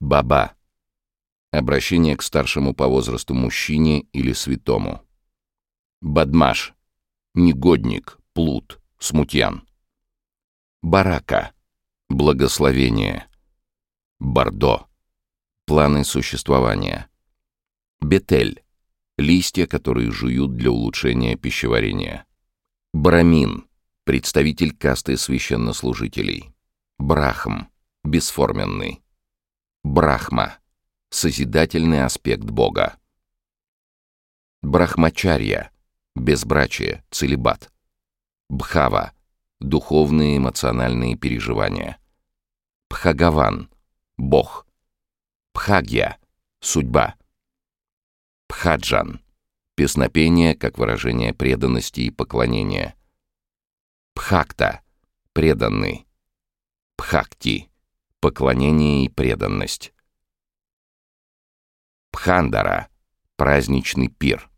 Баба. Обращение к старшему по возрасту мужчине или святому. Бадмаш. Негодник, плут, смутьян. Барака. Благословение. Бордо. Планы существования. Бетель. Листья, которые жуют для улучшения пищеварения. Брамин. Представитель касты священнослужителей. Брахм. Бесформенный. Брахма. Созидательный аспект Бога. Брахмачарья. Безбрачие, целебат. Бхава. Духовные эмоциональные переживания. Пхагаван. Бог. Пхагья. Судьба. Пхаджан. Песнопение как выражение преданности и поклонения. Пхакта. Преданный. Пхакти. Поклонение и преданность. Пхандара. Праздничный пир.